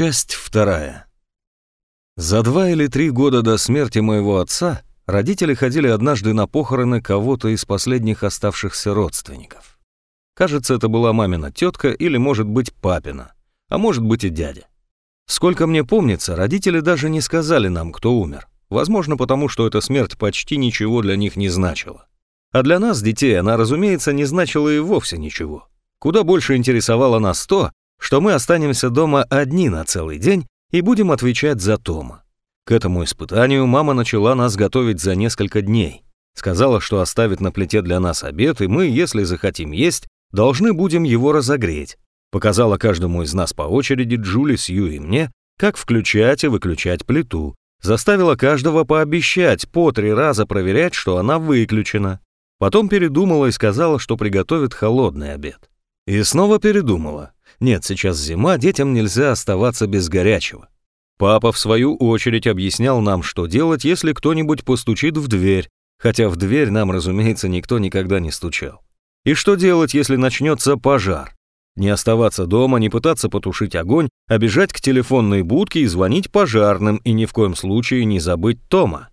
Часть вторая. За два или три года до смерти моего отца родители ходили однажды на похороны кого-то из последних оставшихся родственников. Кажется, это была мамина тетка или, может быть, папина, а может быть и дядя. Сколько мне помнится, родители даже не сказали нам, кто умер. Возможно, потому что эта смерть почти ничего для них не значила. А для нас, детей, она, разумеется, не значила и вовсе ничего. Куда больше интересовало нас то, что мы останемся дома одни на целый день и будем отвечать за Тома. К этому испытанию мама начала нас готовить за несколько дней. Сказала, что оставит на плите для нас обед, и мы, если захотим есть, должны будем его разогреть. Показала каждому из нас по очереди, Джули, Сью и мне, как включать и выключать плиту. Заставила каждого пообещать по три раза проверять, что она выключена. Потом передумала и сказала, что приготовит холодный обед. И снова передумала. Нет, сейчас зима, детям нельзя оставаться без горячего. Папа, в свою очередь, объяснял нам, что делать, если кто-нибудь постучит в дверь, хотя в дверь нам, разумеется, никто никогда не стучал. И что делать, если начнется пожар? Не оставаться дома, не пытаться потушить огонь, а бежать к телефонной будке и звонить пожарным, и ни в коем случае не забыть Тома.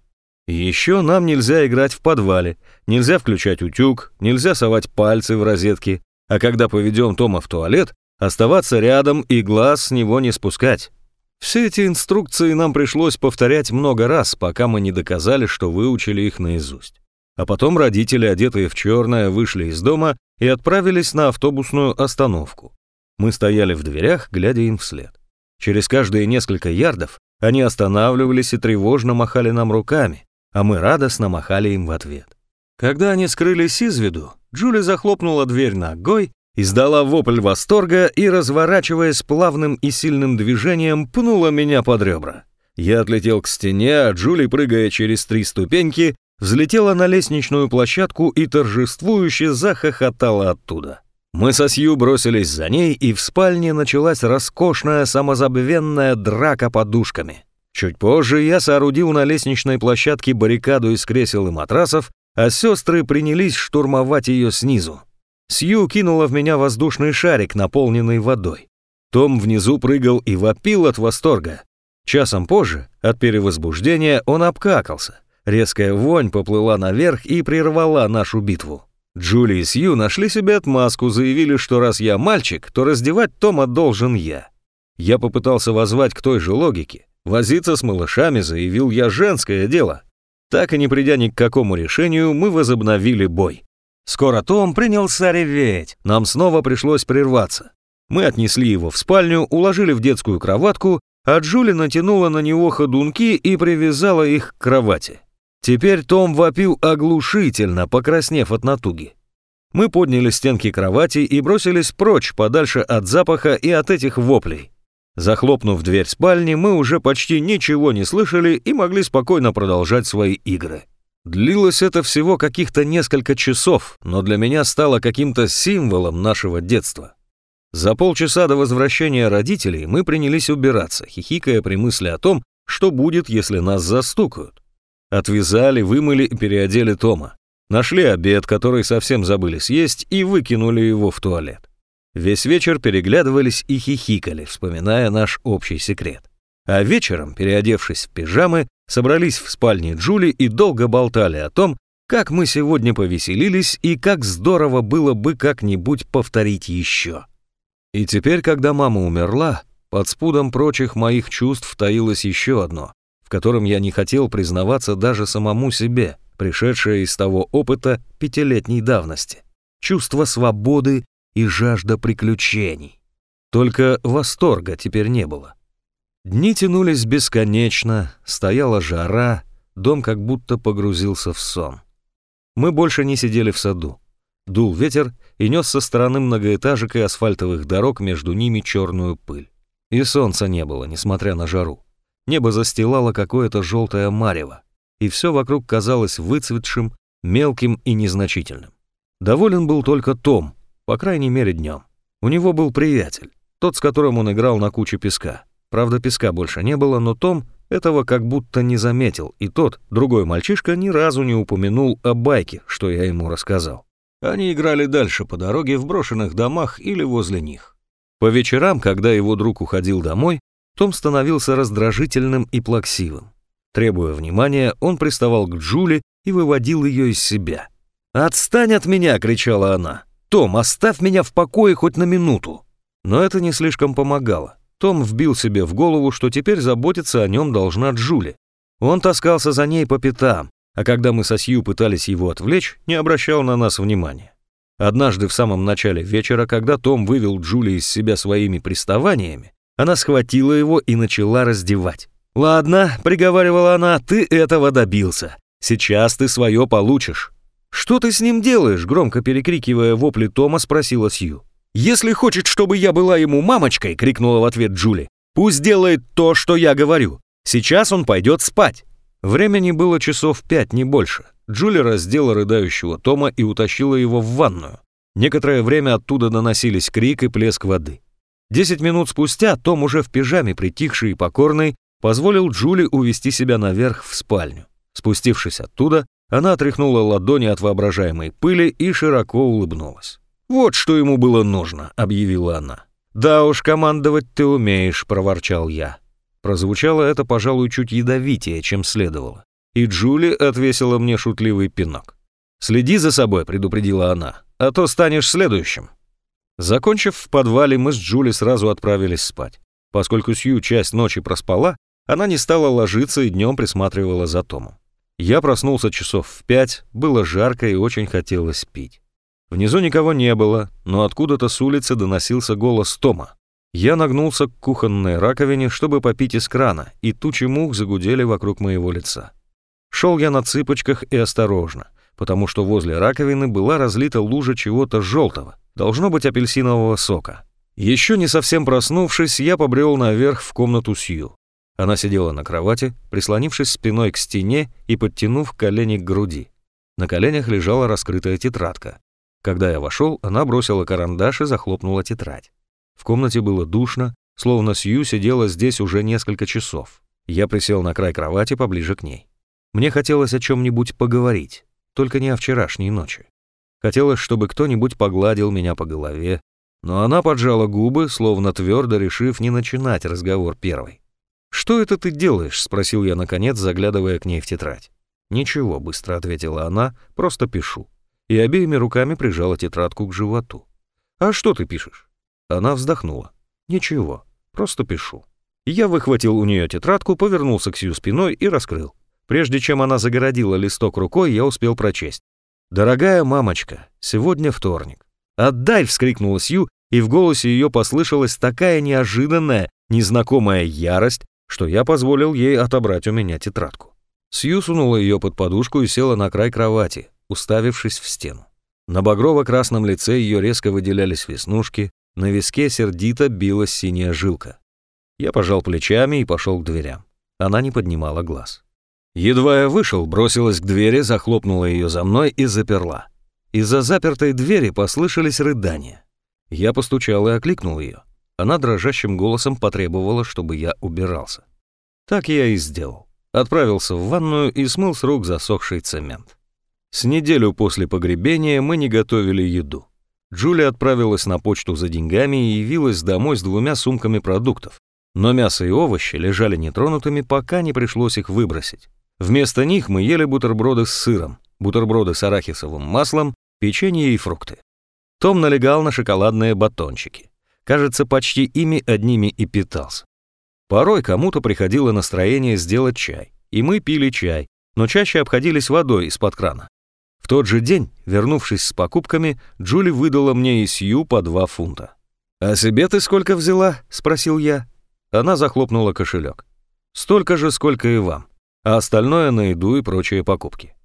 Еще нам нельзя играть в подвале, нельзя включать утюг, нельзя совать пальцы в розетки, а когда поведем Тома в туалет, оставаться рядом и глаз с него не спускать. Все эти инструкции нам пришлось повторять много раз, пока мы не доказали, что выучили их наизусть. А потом родители, одетые в черное, вышли из дома и отправились на автобусную остановку. Мы стояли в дверях, глядя им вслед. Через каждые несколько ярдов они останавливались и тревожно махали нам руками, а мы радостно махали им в ответ. Когда они скрылись из виду, Джули захлопнула дверь ногой издала вопль восторга и, разворачиваясь плавным и сильным движением, пнула меня под ребра. Я отлетел к стене, а Джули, прыгая через три ступеньки, взлетела на лестничную площадку и торжествующе захохотала оттуда. Мы со Сью бросились за ней, и в спальне началась роскошная самозабвенная драка подушками. Чуть позже я соорудил на лестничной площадке баррикаду из кресел и матрасов, а сестры принялись штурмовать ее снизу. Сью кинула в меня воздушный шарик, наполненный водой. Том внизу прыгал и вопил от восторга. Часом позже, от перевозбуждения, он обкакался. Резкая вонь поплыла наверх и прервала нашу битву. Джули и Сью нашли себе отмазку, заявили, что раз я мальчик, то раздевать Тома должен я. Я попытался возвать к той же логике. Возиться с малышами, заявил я, женское дело. Так и не придя ни к какому решению, мы возобновили бой. Скоро Том принялся реветь, нам снова пришлось прерваться. Мы отнесли его в спальню, уложили в детскую кроватку, а Джули натянула на него ходунки и привязала их к кровати. Теперь Том вопил оглушительно, покраснев от натуги. Мы подняли стенки кровати и бросились прочь, подальше от запаха и от этих воплей. Захлопнув дверь спальни, мы уже почти ничего не слышали и могли спокойно продолжать свои игры. Длилось это всего каких-то несколько часов, но для меня стало каким-то символом нашего детства. За полчаса до возвращения родителей мы принялись убираться, хихикая при мысли о том, что будет, если нас застукают. Отвязали, вымыли и переодели Тома. Нашли обед, который совсем забыли съесть, и выкинули его в туалет. Весь вечер переглядывались и хихикали, вспоминая наш общий секрет. А вечером, переодевшись в пижамы, собрались в спальне Джули и долго болтали о том, как мы сегодня повеселились и как здорово было бы как-нибудь повторить еще. И теперь, когда мама умерла, под спудом прочих моих чувств таилось еще одно, в котором я не хотел признаваться даже самому себе, пришедшее из того опыта пятилетней давности. Чувство свободы и жажда приключений. Только восторга теперь не было. Дни тянулись бесконечно, стояла жара, дом как будто погрузился в сон. Мы больше не сидели в саду. Дул ветер и нес со стороны многоэтажек и асфальтовых дорог между ними черную пыль. И солнца не было, несмотря на жару. Небо застилало какое-то желтое марево, и все вокруг казалось выцветшим, мелким и незначительным. Доволен был только Том, по крайней мере днем. У него был приятель, тот, с которым он играл на куче песка. Правда, песка больше не было, но Том этого как будто не заметил, и тот, другой мальчишка, ни разу не упомянул о байке, что я ему рассказал. Они играли дальше по дороге в брошенных домах или возле них. По вечерам, когда его друг уходил домой, Том становился раздражительным и плаксивым. Требуя внимания, он приставал к Джули и выводил ее из себя. «Отстань от меня!» — кричала она. «Том, оставь меня в покое хоть на минуту!» Но это не слишком помогало. Том вбил себе в голову, что теперь заботиться о нем должна Джули. Он таскался за ней по пятам, а когда мы со Сью пытались его отвлечь, не обращал на нас внимания. Однажды в самом начале вечера, когда Том вывел Джули из себя своими приставаниями, она схватила его и начала раздевать. «Ладно», — приговаривала она, — «ты этого добился. Сейчас ты свое получишь». «Что ты с ним делаешь?» — громко перекрикивая вопли Тома, спросила Сью. «Если хочет, чтобы я была ему мамочкой», — крикнула в ответ Джули, «пусть делает то, что я говорю. Сейчас он пойдет спать». Времени было часов пять, не больше. Джули раздела рыдающего Тома и утащила его в ванную. Некоторое время оттуда доносились крик и плеск воды. Десять минут спустя Том, уже в пижаме, притихший и покорный, позволил Джули увести себя наверх в спальню. Спустившись оттуда, она отряхнула ладони от воображаемой пыли и широко улыбнулась. «Вот что ему было нужно», — объявила она. «Да уж, командовать ты умеешь», — проворчал я. Прозвучало это, пожалуй, чуть ядовитее, чем следовало. И Джули отвесила мне шутливый пинок. «Следи за собой», — предупредила она, — «а то станешь следующим». Закончив в подвале, мы с Джули сразу отправились спать. Поскольку Сью часть ночи проспала, она не стала ложиться и днем присматривала за Томом. Я проснулся часов в пять, было жарко и очень хотелось пить. Внизу никого не было, но откуда-то с улицы доносился голос Тома. Я нагнулся к кухонной раковине, чтобы попить из крана, и тучи мух загудели вокруг моего лица. Шел я на цыпочках и осторожно, потому что возле раковины была разлита лужа чего-то желтого, должно быть апельсинового сока. Еще не совсем проснувшись, я побрел наверх в комнату Сью. Она сидела на кровати, прислонившись спиной к стене и подтянув колени к груди. На коленях лежала раскрытая тетрадка. Когда я вошел, она бросила карандаш и захлопнула тетрадь. В комнате было душно, словно Сью сидела здесь уже несколько часов. Я присел на край кровати поближе к ней. Мне хотелось о чем-нибудь поговорить, только не о вчерашней ночи. Хотелось, чтобы кто-нибудь погладил меня по голове, но она поджала губы, словно твердо решив не начинать разговор первой. «Что это ты делаешь?» — спросил я, наконец, заглядывая к ней в тетрадь. «Ничего», — быстро ответила она, — «просто пишу». И обеими руками прижала тетрадку к животу. «А что ты пишешь?» Она вздохнула. «Ничего, просто пишу». Я выхватил у нее тетрадку, повернулся к Сью спиной и раскрыл. Прежде чем она загородила листок рукой, я успел прочесть. «Дорогая мамочка, сегодня вторник». «Отдай!» — вскрикнула Сью, и в голосе ее послышалась такая неожиданная, незнакомая ярость, что я позволил ей отобрать у меня тетрадку. Сью сунула ее под подушку и села на край кровати, уставившись в стену. На багрово-красном лице ее резко выделялись веснушки, на виске сердито билась синяя жилка. Я пожал плечами и пошел к дверям. Она не поднимала глаз. Едва я вышел, бросилась к двери, захлопнула ее за мной и заперла. Из-за запертой двери послышались рыдания. Я постучал и окликнул ее. Она дрожащим голосом потребовала, чтобы я убирался. Так я и сделал. Отправился в ванную и смыл с рук засохший цемент. С неделю после погребения мы не готовили еду. Джулия отправилась на почту за деньгами и явилась домой с двумя сумками продуктов. Но мясо и овощи лежали нетронутыми, пока не пришлось их выбросить. Вместо них мы ели бутерброды с сыром, бутерброды с арахисовым маслом, печенье и фрукты. Том налегал на шоколадные батончики. Кажется, почти ими одними и питался. Порой кому-то приходило настроение сделать чай, и мы пили чай, но чаще обходились водой из-под крана. Тот же день, вернувшись с покупками, Джули выдала мне и Сью по два фунта. «А себе ты сколько взяла?» — спросил я. Она захлопнула кошелек. «Столько же, сколько и вам а остальное на еду и прочие покупки.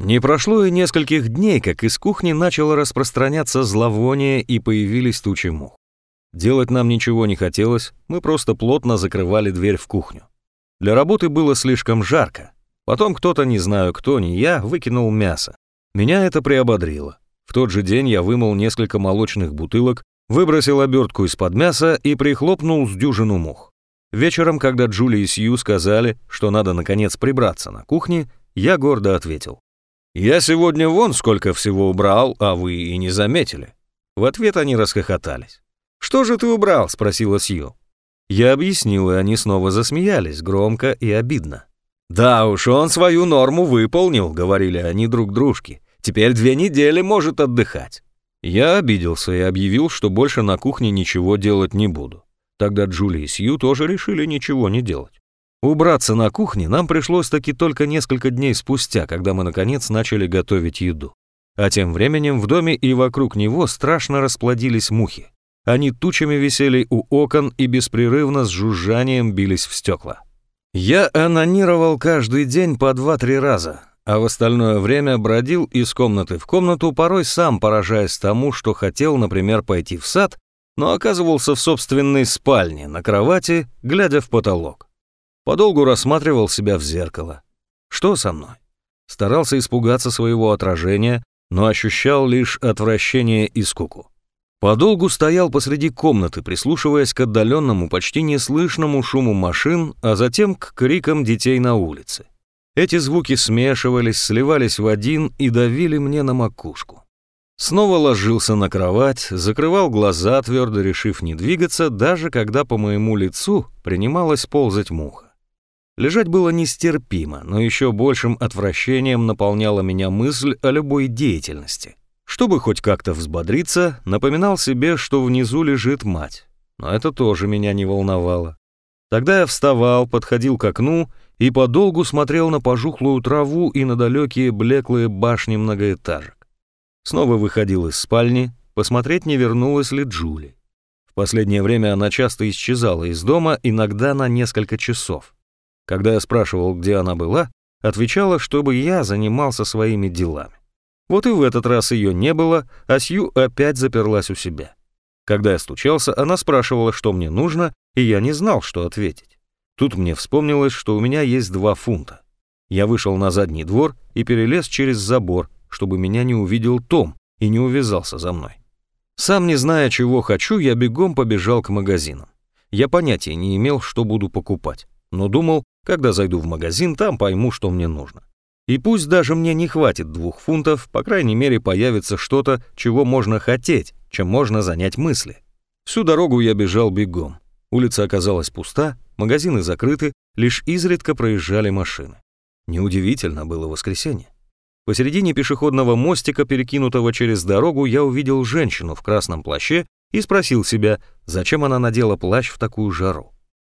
Не прошло и нескольких дней, как из кухни начало распространяться зловоние и появились тучи мух. Делать нам ничего не хотелось, мы просто плотно закрывали дверь в кухню. Для работы было слишком жарко. Потом кто-то, не знаю кто, не я, выкинул мясо. Меня это приободрило. В тот же день я вымыл несколько молочных бутылок, выбросил обертку из-под мяса и прихлопнул с дюжину мух. Вечером, когда Джули и Сью сказали, что надо наконец прибраться на кухне, я гордо ответил. «Я сегодня вон сколько всего убрал, а вы и не заметили». В ответ они расхохотались. «Что же ты убрал?» — спросила Сью. Я объяснил, и они снова засмеялись, громко и обидно. «Да уж, он свою норму выполнил», — говорили они друг дружке. «Теперь две недели может отдыхать». Я обиделся и объявил, что больше на кухне ничего делать не буду. Тогда Джули и Сью тоже решили ничего не делать. Убраться на кухне нам пришлось таки только несколько дней спустя, когда мы наконец начали готовить еду. А тем временем в доме и вокруг него страшно расплодились мухи. Они тучами висели у окон и беспрерывно с жужжанием бились в стекла. Я анонировал каждый день по два-три раза, а в остальное время бродил из комнаты в комнату, порой сам поражаясь тому, что хотел, например, пойти в сад, но оказывался в собственной спальне, на кровати, глядя в потолок. Подолгу рассматривал себя в зеркало. Что со мной? Старался испугаться своего отражения, но ощущал лишь отвращение и скуку. Подолгу стоял посреди комнаты, прислушиваясь к отдаленному, почти неслышному шуму машин, а затем к крикам детей на улице. Эти звуки смешивались, сливались в один и давили мне на макушку. Снова ложился на кровать, закрывал глаза, твердо решив не двигаться, даже когда по моему лицу принималась ползать муха. Лежать было нестерпимо, но еще большим отвращением наполняла меня мысль о любой деятельности. Чтобы хоть как-то взбодриться, напоминал себе, что внизу лежит мать. Но это тоже меня не волновало. Тогда я вставал, подходил к окну и подолгу смотрел на пожухлую траву и на далекие блеклые башни многоэтажек. Снова выходил из спальни, посмотреть, не вернулась ли Джули. В последнее время она часто исчезала из дома, иногда на несколько часов. Когда я спрашивал, где она была, отвечала, чтобы я занимался своими делами. Вот и в этот раз ее не было, а Сью опять заперлась у себя. Когда я стучался, она спрашивала, что мне нужно, и я не знал, что ответить. Тут мне вспомнилось, что у меня есть два фунта. Я вышел на задний двор и перелез через забор, чтобы меня не увидел Том и не увязался за мной. Сам не зная, чего хочу, я бегом побежал к магазинам. Я понятия не имел, что буду покупать, но думал, когда зайду в магазин, там пойму, что мне нужно. И пусть даже мне не хватит двух фунтов, по крайней мере появится что-то, чего можно хотеть, чем можно занять мысли. Всю дорогу я бежал бегом. Улица оказалась пуста, магазины закрыты, лишь изредка проезжали машины. Неудивительно было воскресенье. Посередине пешеходного мостика, перекинутого через дорогу, я увидел женщину в красном плаще и спросил себя, зачем она надела плащ в такую жару.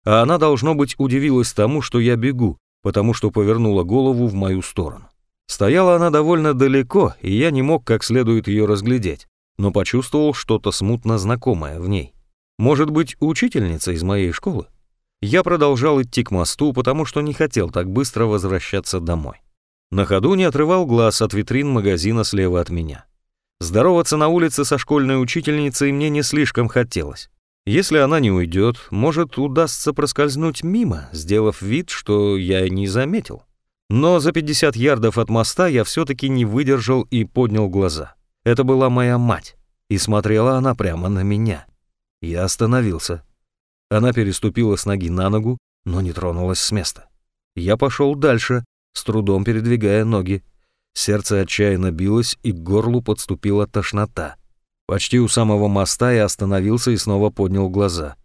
А она, должно быть, удивилась тому, что я бегу, потому что повернула голову в мою сторону. Стояла она довольно далеко, и я не мог как следует ее разглядеть, но почувствовал что-то смутно знакомое в ней. Может быть, учительница из моей школы? Я продолжал идти к мосту, потому что не хотел так быстро возвращаться домой. На ходу не отрывал глаз от витрин магазина слева от меня. Здороваться на улице со школьной учительницей мне не слишком хотелось. Если она не уйдет, может, удастся проскользнуть мимо, сделав вид, что я не заметил. Но за 50 ярдов от моста я все-таки не выдержал и поднял глаза. Это была моя мать, и смотрела она прямо на меня. Я остановился. Она переступила с ноги на ногу, но не тронулась с места. Я пошел дальше, с трудом передвигая ноги. Сердце отчаянно билось, и к горлу подступила тошнота. Почти у самого моста я остановился и снова поднял глаза.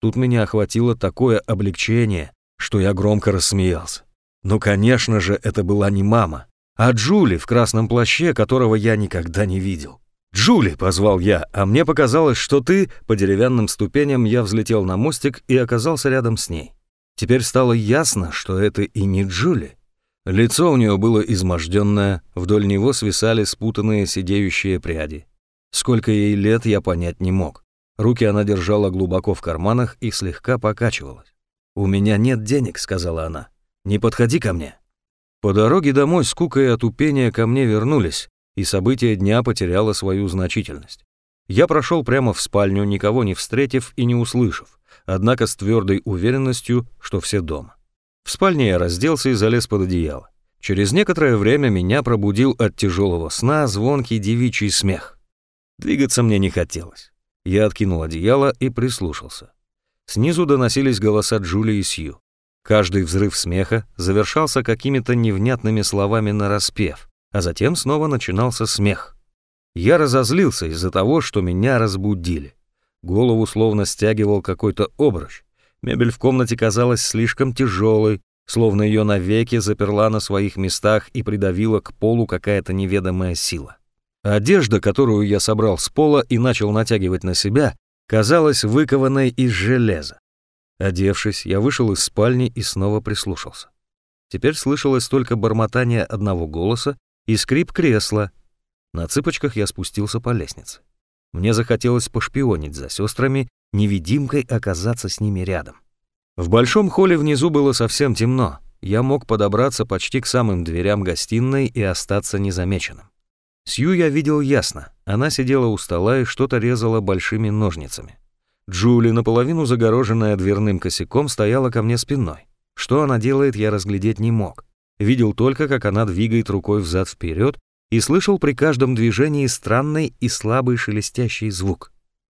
Тут меня охватило такое облегчение, что я громко рассмеялся. Ну, конечно же, это была не мама, а Джули в красном плаще, которого я никогда не видел. «Джули!» — позвал я, а мне показалось, что ты... По деревянным ступеням я взлетел на мостик и оказался рядом с ней. Теперь стало ясно, что это и не Джули. Лицо у нее было изможденное, вдоль него свисали спутанные сидеющие пряди. Сколько ей лет, я понять не мог. Руки она держала глубоко в карманах и слегка покачивалась. «У меня нет денег», — сказала она. «Не подходи ко мне». По дороге домой скука и отупение ко мне вернулись, и событие дня потеряло свою значительность. Я прошел прямо в спальню, никого не встретив и не услышав, однако с твердой уверенностью, что все дома. В спальне я разделся и залез под одеяло. Через некоторое время меня пробудил от тяжелого сна звонкий девичий смех. Двигаться мне не хотелось. Я откинул одеяло и прислушался. Снизу доносились голоса Джули и Сью. Каждый взрыв смеха завершался какими-то невнятными словами на распев, а затем снова начинался смех. Я разозлился из-за того, что меня разбудили. Голову словно стягивал какой-то обруч. Мебель в комнате казалась слишком тяжелой, словно ее навеки заперла на своих местах и придавила к полу какая-то неведомая сила. Одежда, которую я собрал с пола и начал натягивать на себя, казалась выкованной из железа. Одевшись, я вышел из спальни и снова прислушался. Теперь слышалось только бормотание одного голоса и скрип кресла. На цыпочках я спустился по лестнице. Мне захотелось пошпионить за сестрами, невидимкой оказаться с ними рядом. В большом холле внизу было совсем темно. Я мог подобраться почти к самым дверям гостиной и остаться незамеченным. Сью я видел ясно. Она сидела у стола и что-то резала большими ножницами. Джули, наполовину загороженная дверным косяком, стояла ко мне спиной. Что она делает, я разглядеть не мог. Видел только, как она двигает рукой взад-вперед и слышал при каждом движении странный и слабый шелестящий звук.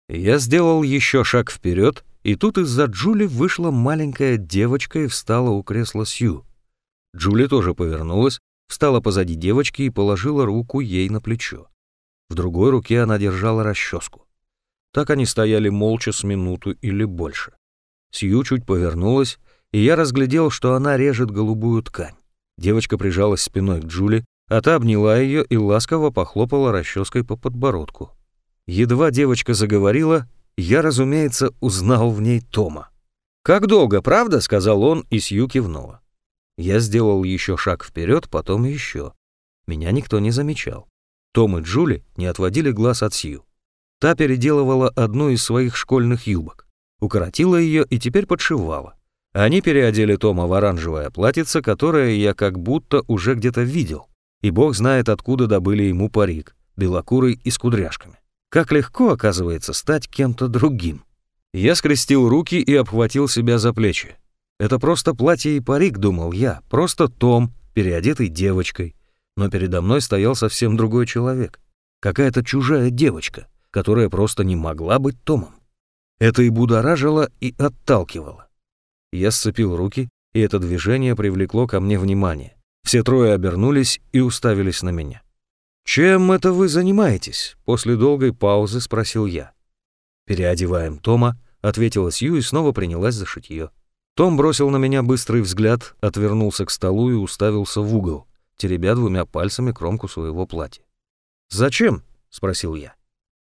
Я сделал еще шаг вперед, и тут из-за Джули вышла маленькая девочка и встала у кресла Сью. Джули тоже повернулась, встала позади девочки и положила руку ей на плечо. В другой руке она держала расческу. Так они стояли молча с минуту или больше. Сью чуть повернулась, и я разглядел, что она режет голубую ткань. Девочка прижалась спиной к Джули, а та обняла ее и ласково похлопала расческой по подбородку. Едва девочка заговорила, я, разумеется, узнал в ней Тома. «Как долго, правда?» — сказал он, и Сью кивнула. Я сделал еще шаг вперед, потом еще. Меня никто не замечал. Том и Джули не отводили глаз от Сью. Та переделывала одну из своих школьных юбок, укоротила ее и теперь подшивала. Они переодели Тома в оранжевое платьице, которое я как будто уже где-то видел, и бог знает, откуда добыли ему парик, белокурый и с кудряшками. Как легко, оказывается, стать кем-то другим. Я скрестил руки и обхватил себя за плечи. Это просто платье и парик, думал я, просто Том, переодетый девочкой. Но передо мной стоял совсем другой человек. Какая-то чужая девочка, которая просто не могла быть Томом. Это и будоражило, и отталкивало. Я сцепил руки, и это движение привлекло ко мне внимание. Все трое обернулись и уставились на меня. «Чем это вы занимаетесь?» — после долгой паузы спросил я. «Переодеваем Тома», — ответила Сью и снова принялась за шитье. Том бросил на меня быстрый взгляд, отвернулся к столу и уставился в угол, теребя двумя пальцами кромку своего платья. «Зачем?» — спросил я.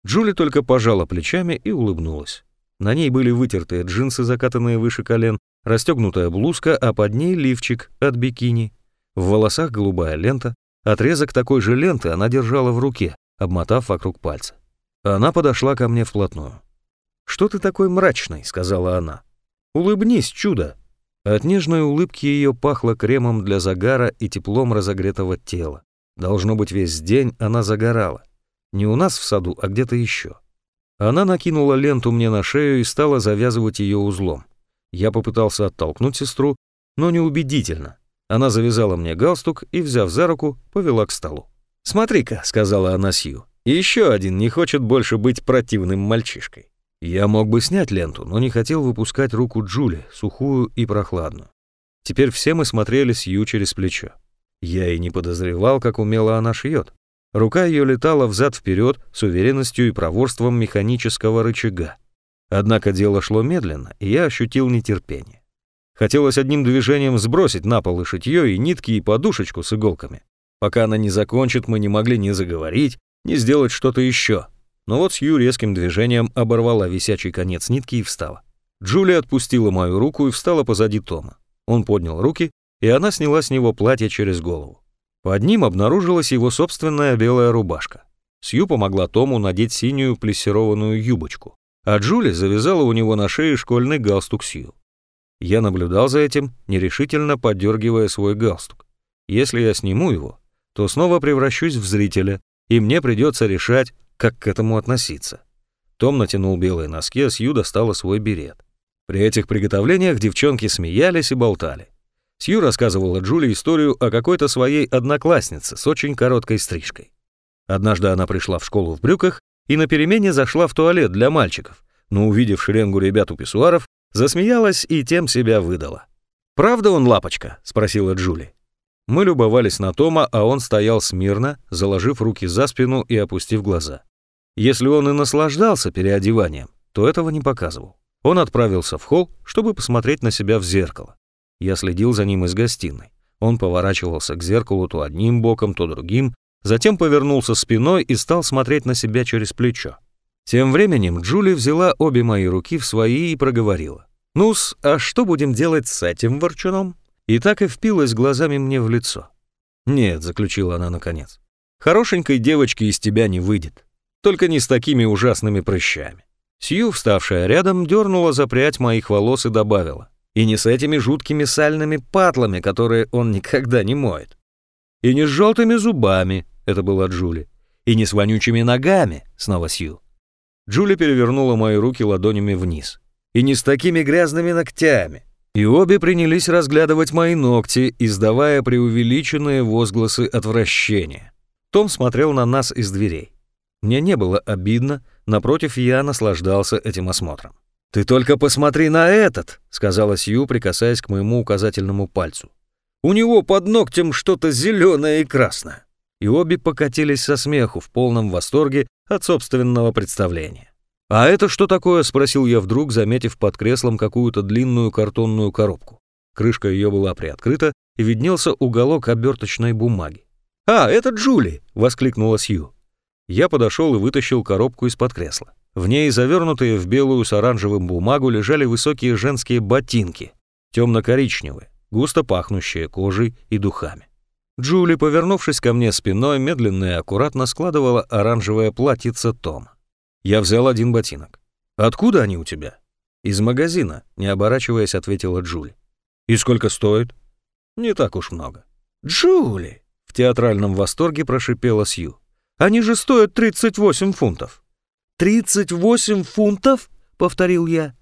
Джули только пожала плечами и улыбнулась. На ней были вытертые джинсы, закатанные выше колен, расстегнутая блузка, а под ней лифчик от бикини. В волосах голубая лента. Отрезок такой же ленты она держала в руке, обмотав вокруг пальца. Она подошла ко мне вплотную. «Что ты такой мрачный?» — сказала она. Улыбнись, чудо!» От нежной улыбки ее пахло кремом для загара и теплом разогретого тела. Должно быть, весь день она загорала. Не у нас в саду, а где-то еще. Она накинула ленту мне на шею и стала завязывать ее узлом. Я попытался оттолкнуть сестру, но неубедительно. Она завязала мне галстук и, взяв за руку, повела к столу. «Смотри-ка», — сказала она Сью, — «еще один не хочет больше быть противным мальчишкой». Я мог бы снять ленту, но не хотел выпускать руку Джули, сухую и прохладную. Теперь все мы смотрели Сью через плечо. Я и не подозревал, как умело она шьет. Рука ее летала взад-вперед с уверенностью и проворством механического рычага. Однако дело шло медленно, и я ощутил нетерпение. Хотелось одним движением сбросить на пол и шитье, и нитки, и подушечку с иголками. Пока она не закончит, мы не могли ни заговорить, ни сделать что-то еще. Но вот Сью резким движением оборвала висячий конец нитки и встала. Джулия отпустила мою руку и встала позади Тома. Он поднял руки, и она сняла с него платье через голову. Под ним обнаружилась его собственная белая рубашка. Сью помогла Тому надеть синюю плессированную юбочку, а Джули завязала у него на шее школьный галстук Сью. Я наблюдал за этим, нерешительно подергивая свой галстук. Если я сниму его, то снова превращусь в зрителя, и мне придется решать, как к этому относиться. Том натянул белые носки, а Сью достала свой берет. При этих приготовлениях девчонки смеялись и болтали. Сью рассказывала Джули историю о какой-то своей однокласснице с очень короткой стрижкой. Однажды она пришла в школу в брюках и на перемене зашла в туалет для мальчиков, но, увидев шеренгу ребят у писсуаров, засмеялась и тем себя выдала. «Правда он лапочка?» — спросила Джули. Мы любовались на Тома, а он стоял смирно, заложив руки за спину и опустив глаза. Если он и наслаждался переодеванием, то этого не показывал. Он отправился в холл, чтобы посмотреть на себя в зеркало. Я следил за ним из гостиной. Он поворачивался к зеркалу то одним боком, то другим, затем повернулся спиной и стал смотреть на себя через плечо. Тем временем Джули взяла обе мои руки в свои и проговорила. «Ну-с, а что будем делать с этим ворчуном?» И так и впилась глазами мне в лицо. «Нет», — заключила она наконец, — «хорошенькой девочки из тебя не выйдет. Только не с такими ужасными прыщами». Сью, вставшая рядом, дернула за прядь моих волос и добавила. «И не с этими жуткими сальными патлами, которые он никогда не моет. И не с желтыми зубами», — это была Джули. «И не с вонючими ногами», — снова Сью. Джули перевернула мои руки ладонями вниз. «И не с такими грязными ногтями». И обе принялись разглядывать мои ногти, издавая преувеличенные возгласы отвращения. Том смотрел на нас из дверей. Мне не было обидно, напротив, я наслаждался этим осмотром. «Ты только посмотри на этот!» — сказала Сью, прикасаясь к моему указательному пальцу. «У него под ногтем что-то зеленое и красное». И обе покатились со смеху в полном восторге от собственного представления. «А это что такое?» — спросил я вдруг, заметив под креслом какую-то длинную картонную коробку. Крышка ее была приоткрыта, и виднелся уголок оберточной бумаги. «А, это Джули!» — воскликнула Сью. Я подошел и вытащил коробку из-под кресла. В ней, завернутые в белую с оранжевым бумагу, лежали высокие женские ботинки, темно-коричневые, густо пахнущие кожей и духами. Джули, повернувшись ко мне спиной, медленно и аккуратно складывала оранжевое платьице Тома. Я взял один ботинок. «Откуда они у тебя?» «Из магазина», — не оборачиваясь, ответила Джули. «И сколько стоит?» «Не так уж много». «Джули!» — в театральном восторге прошипела Сью. «Они же стоят 38 фунтов». «38 фунтов?» — повторил я.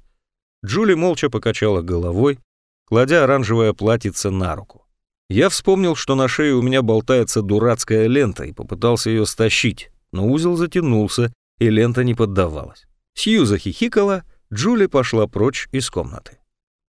Джули молча покачала головой, кладя оранжевое платьице на руку. Я вспомнил, что на шее у меня болтается дурацкая лента, и попытался ее стащить, но узел затянулся, и лента не поддавалась. Сью захихикала, Джули пошла прочь из комнаты.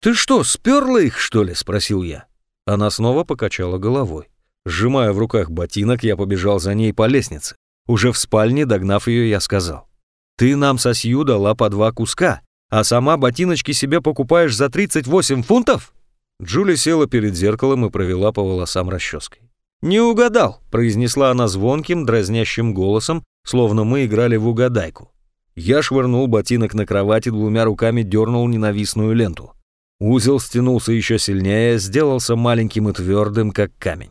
«Ты что, сперла их, что ли?» — спросил я. Она снова покачала головой. Сжимая в руках ботинок, я побежал за ней по лестнице. Уже в спальне, догнав ее, я сказал. «Ты нам со Сью дала по два куска, а сама ботиночки себе покупаешь за 38 фунтов?» Джули села перед зеркалом и провела по волосам расческой. «Не угадал», — произнесла она звонким, дразнящим голосом, словно мы играли в угадайку. Я швырнул ботинок на кровать и двумя руками дернул ненавистную ленту. Узел стянулся еще сильнее, сделался маленьким и твердым, как камень.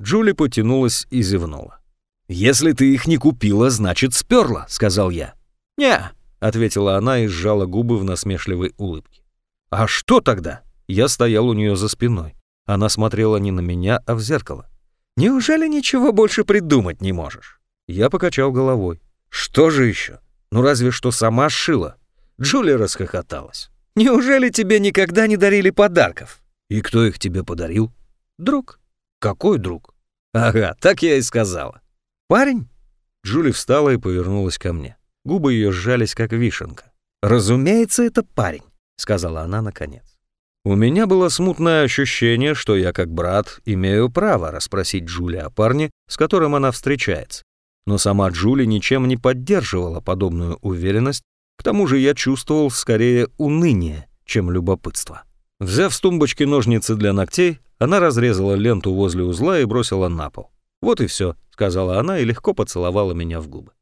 Джули потянулась и зевнула. «Если ты их не купила, значит, сперла», — сказал я. «Не», — ответила она и сжала губы в насмешливой улыбке. «А что тогда?» Я стоял у нее за спиной. Она смотрела не на меня, а в зеркало. «Неужели ничего больше придумать не можешь?» Я покачал головой. «Что же еще? Ну разве что сама шила». Джулия расхохоталась. «Неужели тебе никогда не дарили подарков?» «И кто их тебе подарил?» «Друг». «Какой друг?» «Ага, так я и сказала». «Парень?» Джули встала и повернулась ко мне. Губы ее сжались, как вишенка. «Разумеется, это парень», — сказала она наконец. У меня было смутное ощущение, что я как брат имею право расспросить Джули о парне, с которым она встречается но сама Джули ничем не поддерживала подобную уверенность, к тому же я чувствовал скорее уныние, чем любопытство. Взяв с тумбочки ножницы для ногтей, она разрезала ленту возле узла и бросила на пол. «Вот и все», — сказала она и легко поцеловала меня в губы.